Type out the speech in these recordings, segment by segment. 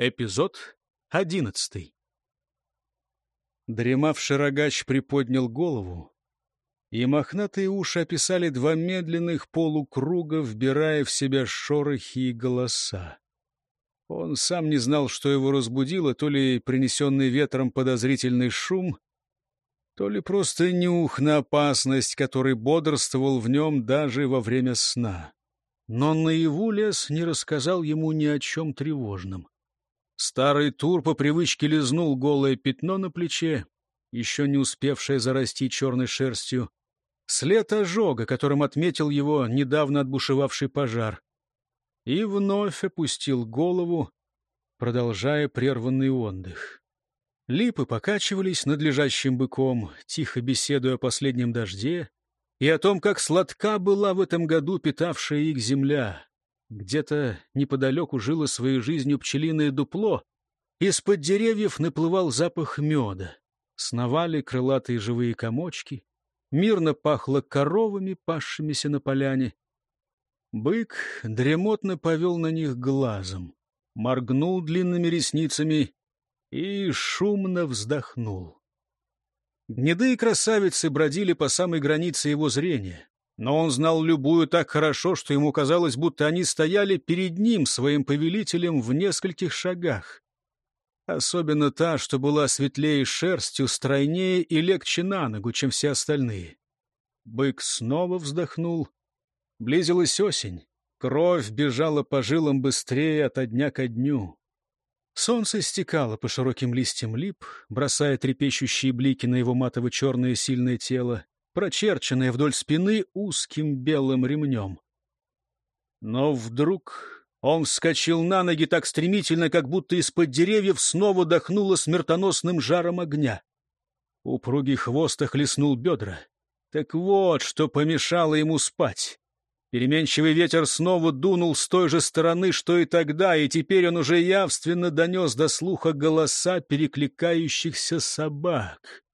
Эпизод одиннадцатый. Дремавший рогач приподнял голову, и мохнатые уши описали два медленных полукруга, вбирая в себя шорохи и голоса. Он сам не знал, что его разбудило, то ли принесенный ветром подозрительный шум, то ли просто нюх на опасность, который бодрствовал в нем даже во время сна. Но наяву лес не рассказал ему ни о чем тревожном. Старый тур по привычке лизнул голое пятно на плече, еще не успевшее зарасти черной шерстью, след ожога, которым отметил его недавно отбушевавший пожар и вновь опустил голову, продолжая прерванный отдых. Липы покачивались над лежащим быком, тихо беседуя о последнем дожде и о том, как сладка была в этом году питавшая их земля. Где-то неподалеку жило своей жизнью пчелиное дупло, из-под деревьев наплывал запах меда. Сновали крылатые живые комочки, мирно пахло коровами, пасшимися на поляне. Бык дремотно повел на них глазом, моргнул длинными ресницами и шумно вздохнул. Гнедые красавицы бродили по самой границе его зрения, но он знал любую так хорошо, что ему казалось, будто они стояли перед ним, своим повелителем, в нескольких шагах. Особенно та, что была светлее шерстью, стройнее и легче на ногу, чем все остальные. Бык снова вздохнул Близилась осень. Кровь бежала по жилам быстрее ото дня ко дню. Солнце стекало по широким листьям лип, бросая трепещущие блики на его матово-черное сильное тело, прочерченное вдоль спины узким белым ремнем. Но вдруг он вскочил на ноги так стремительно, как будто из-под деревьев снова дохнуло смертоносным жаром огня. Упругий хвост охлестнул бедра. Так вот, что помешало ему спать. Переменчивый ветер снова дунул с той же стороны, что и тогда, и теперь он уже явственно донес до слуха голоса перекликающихся собак.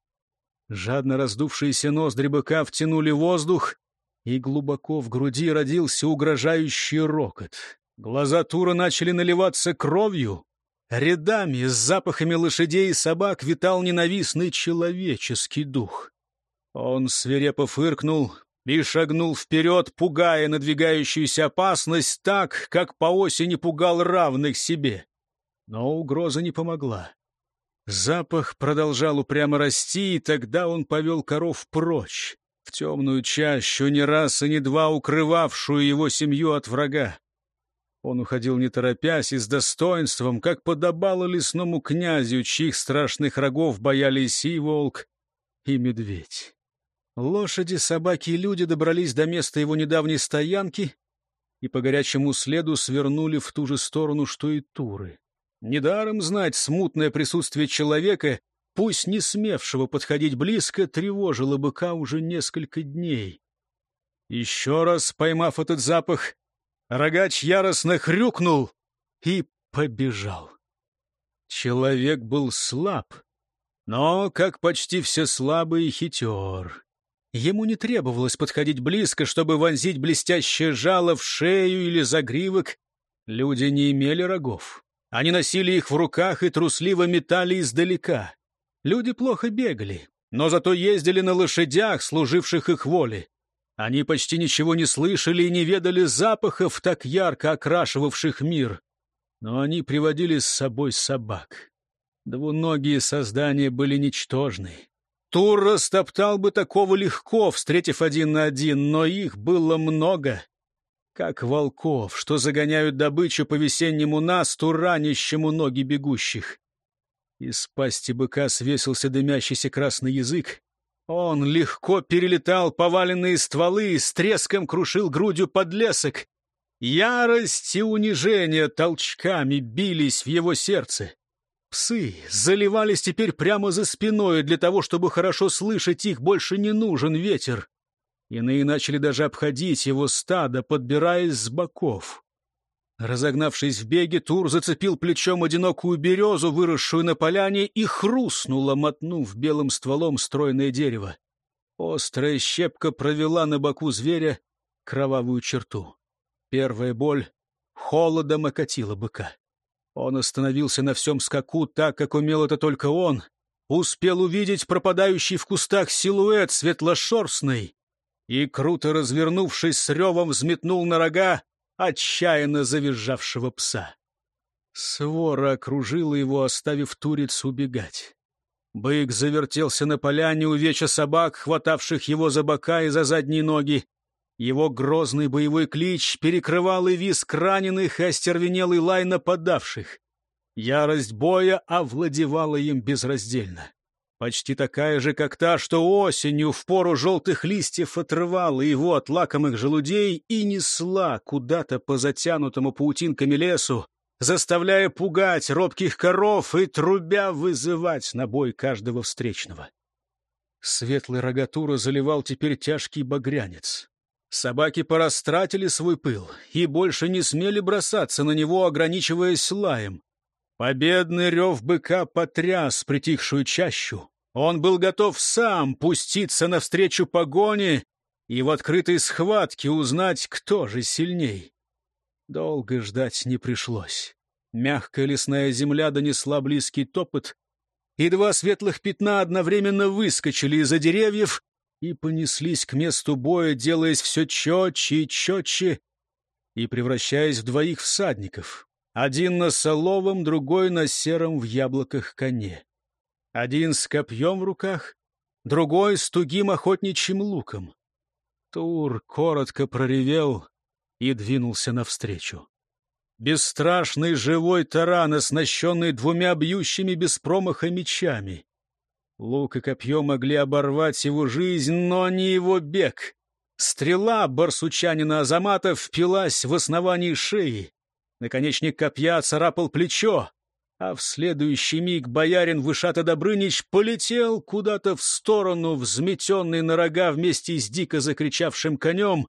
Жадно раздувшиеся ноздри быка втянули воздух, и глубоко в груди родился угрожающий рокот. Глаза Тура начали наливаться кровью. Рядами с запахами лошадей и собак витал ненавистный человеческий дух. Он свирепо фыркнул, и шагнул вперед, пугая надвигающуюся опасность так, как по осени пугал равных себе. Но угроза не помогла. Запах продолжал упрямо расти, и тогда он повел коров прочь, в темную чащу, не раз и не два укрывавшую его семью от врага. Он уходил не торопясь и с достоинством, как подобало лесному князю, чьих страшных рогов боялись и волк, и медведь. Лошади, собаки и люди добрались до места его недавней стоянки и по горячему следу свернули в ту же сторону, что и туры. Недаром знать смутное присутствие человека, пусть не смевшего подходить близко, тревожило быка уже несколько дней. Еще раз поймав этот запах, рогач яростно хрюкнул и побежал. Человек был слаб, но, как почти все слабые, хитер. Ему не требовалось подходить близко, чтобы вонзить блестящее жало в шею или загривок. Люди не имели рогов. Они носили их в руках и трусливо метали издалека. Люди плохо бегали, но зато ездили на лошадях, служивших их воле. Они почти ничего не слышали и не ведали запахов, так ярко окрашивавших мир. Но они приводили с собой собак. Двуногие создания были ничтожны. Тур растоптал бы такого легко, встретив один на один, но их было много. Как волков, что загоняют добычу по весеннему насту, ранящему ноги бегущих. Из пасти быка свесился дымящийся красный язык. Он легко перелетал поваленные стволы и с треском крушил грудью подлесок. Ярость и унижение толчками бились в его сердце. Псы заливались теперь прямо за спиной, для того, чтобы хорошо слышать их, больше не нужен ветер. Иные начали даже обходить его стадо, подбираясь с боков. Разогнавшись в беге, Тур зацепил плечом одинокую березу, выросшую на поляне, и хрустнула, мотнув белым стволом стройное дерево. Острая щепка провела на боку зверя кровавую черту. Первая боль холодом окатила быка. Он остановился на всем скаку так, как умел это только он. Успел увидеть пропадающий в кустах силуэт светлошерстный и, круто развернувшись, с ревом взметнул на рога отчаянно завизжавшего пса. Свора окружила его, оставив туриц убегать. Бык завертелся на поляне, увеча собак, хватавших его за бока и за задние ноги. Его грозный боевой клич перекрывал и виск раненых, и остервенелый лай нападавших. Ярость боя овладевала им безраздельно. Почти такая же, как та, что осенью в пору желтых листьев отрывала его от лакомых желудей и несла куда-то по затянутому паутинками лесу, заставляя пугать робких коров и трубя вызывать на бой каждого встречного. Светлый рогатура заливал теперь тяжкий багрянец. Собаки порастратили свой пыл и больше не смели бросаться на него, ограничиваясь лаем. Победный рев быка потряс притихшую чащу. Он был готов сам пуститься навстречу погоне и в открытой схватке узнать, кто же сильней. Долго ждать не пришлось. Мягкая лесная земля донесла близкий топот, и два светлых пятна одновременно выскочили из-за деревьев и понеслись к месту боя, делаясь все четче и четче и превращаясь в двоих всадников. Один на соловом, другой на сером в яблоках коне. Один с копьем в руках, другой с тугим охотничьим луком. Тур коротко проревел и двинулся навстречу. Бесстрашный живой таран, оснащенный двумя бьющими без промаха мечами. Лук и копье могли оборвать его жизнь, но не его бег. Стрела барсучанина Азамата впилась в основании шеи. Наконечник копья царапал плечо, а в следующий миг боярин Вышата Добрынич полетел куда-то в сторону, взметенный на рога вместе с дико закричавшим конем.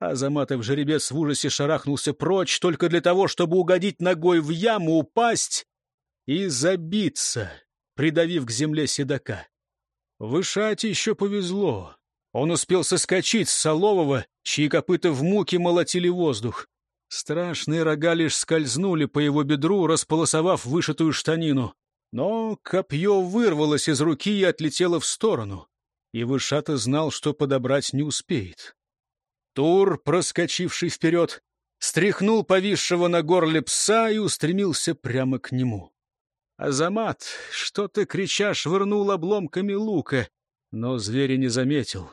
Азаматов жеребец в ужасе шарахнулся прочь только для того, чтобы угодить ногой в яму, упасть и забиться придавив к земле седока. Вышате еще повезло. Он успел соскочить с Солового, чьи копыта в муке молотили воздух. Страшные рога лишь скользнули по его бедру, располосовав вышитую штанину. Но копье вырвалось из руки и отлетело в сторону, и Вышата знал, что подобрать не успеет. Тур, проскочивший вперед, стряхнул повисшего на горле пса и устремился прямо к нему. Азамат, что-то крича, швырнул обломками лука, но зверя не заметил.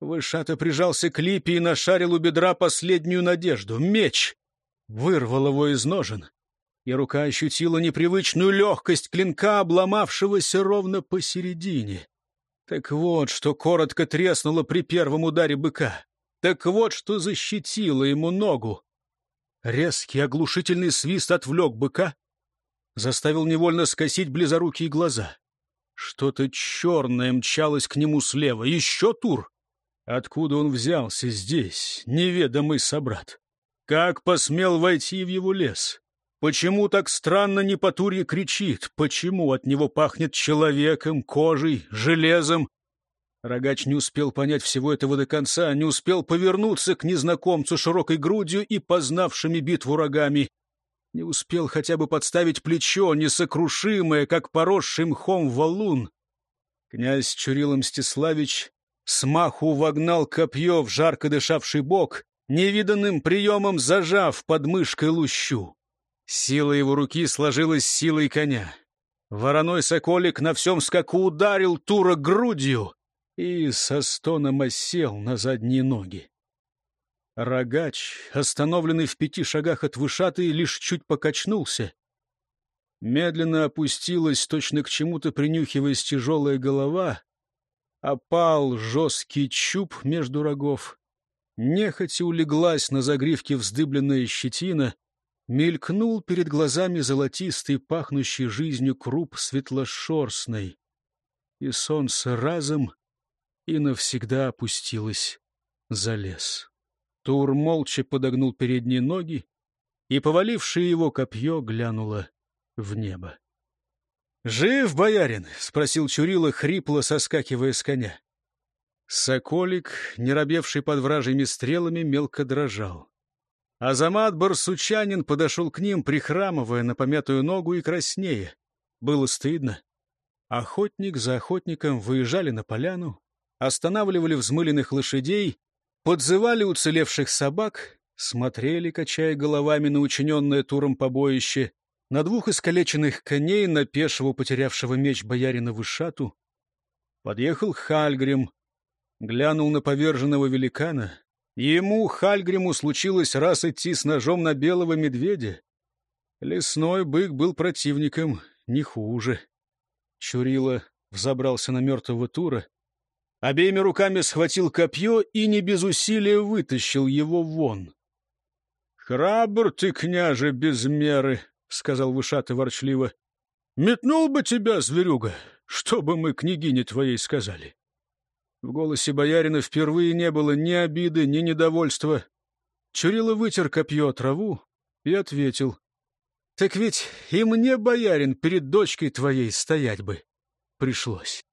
Вышато прижался к липе и нашарил у бедра последнюю надежду — меч. Вырвал его из ножен, и рука ощутила непривычную легкость клинка, обломавшегося ровно посередине. Так вот, что коротко треснуло при первом ударе быка. Так вот, что защитило ему ногу. Резкий оглушительный свист отвлек быка, заставил невольно скосить близорукие глаза. Что-то черное мчалось к нему слева. Еще тур! Откуда он взялся здесь, неведомый собрат? Как посмел войти в его лес? Почему так странно Непотурье кричит? Почему от него пахнет человеком, кожей, железом? Рогач не успел понять всего этого до конца, не успел повернуться к незнакомцу широкой грудью и познавшими битву рогами не успел хотя бы подставить плечо, несокрушимое, как поросший мхом валун. Князь Чурил Мстиславич смаху вогнал копье в жарко дышавший бок, невиданным приемом зажав под мышкой лущу. Сила его руки сложилась с силой коня. Вороной соколик на всем скаку ударил Тура грудью и со стоном осел на задние ноги. Рогач, остановленный в пяти шагах от вышаты, лишь чуть покачнулся. Медленно опустилась, точно к чему-то принюхиваясь тяжелая голова. Опал жесткий чуб между рогов. Нехотя улеглась на загривке вздыбленная щетина. Мелькнул перед глазами золотистый, пахнущий жизнью круп светлошерстный. И солнце разом и навсегда опустилось за лес. Тур молча подогнул передние ноги, и, повалившее его копье, глянуло в небо. «Жив, боярин?» — спросил Чурила, хрипло соскакивая с коня. Соколик, не робевший под вражьими стрелами, мелко дрожал. Азамат Барсучанин подошел к ним, прихрамывая на помятую ногу и краснее. Было стыдно. Охотник за охотником выезжали на поляну, останавливали взмыленных лошадей, подзывали уцелевших собак, смотрели, качая головами на учиненное туром побоище, на двух искалеченных коней, на пешего, потерявшего меч боярина Вышату. Подъехал Хальгрим, глянул на поверженного великана. Ему, Хальгриму, случилось раз идти с ножом на белого медведя. Лесной бык был противником не хуже. Чурила взобрался на мертвого тура, обеими руками схватил копье и не без усилия вытащил его вон. — Храбр ты, княже, без меры, — сказал Вышатый ворчливо. — Метнул бы тебя, зверюга, что бы мы княгине твоей сказали. В голосе боярина впервые не было ни обиды, ни недовольства. Чурила вытер копье траву и ответил. — Так ведь и мне, боярин, перед дочкой твоей стоять бы пришлось.